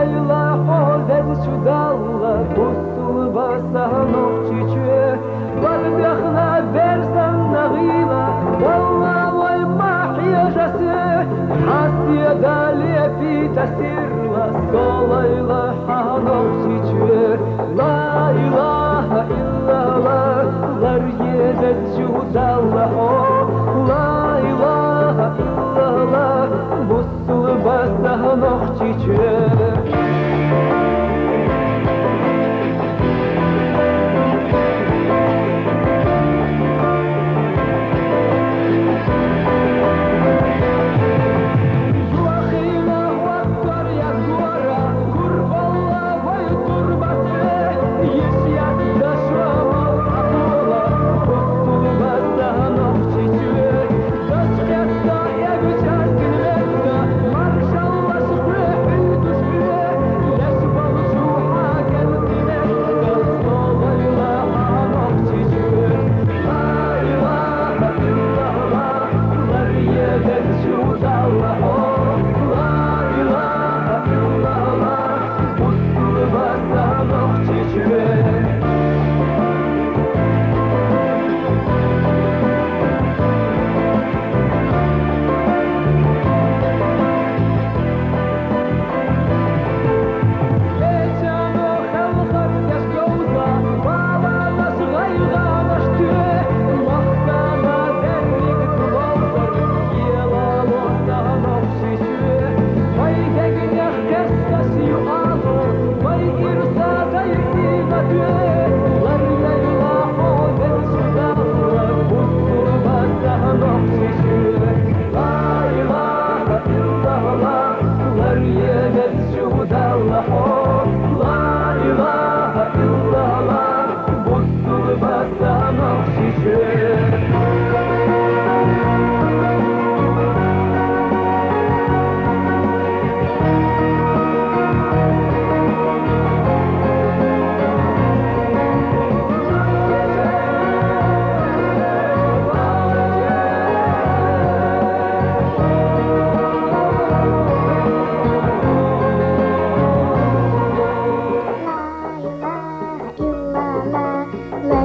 Leyla Hozer çudalla Kusul basan ok çiçü Var dahla versen nağila Valla vay mahyajası Hasiye dali fi tasirla Solayla hanok çiçü La ilahe illallah Lar yedet çudalla ho La ilahe illallah Musul basan ok çiçü Shoes are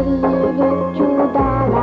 Hari Judala